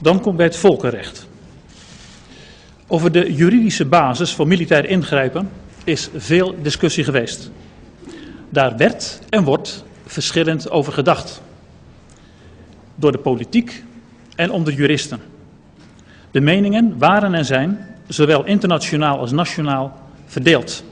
Dan komt bij het volkenrecht. Over de juridische basis voor militair ingrijpen is veel discussie geweest. Daar werd en wordt verschillend over gedacht. Door de politiek en onder juristen. De meningen waren en zijn, zowel internationaal als nationaal, verdeeld.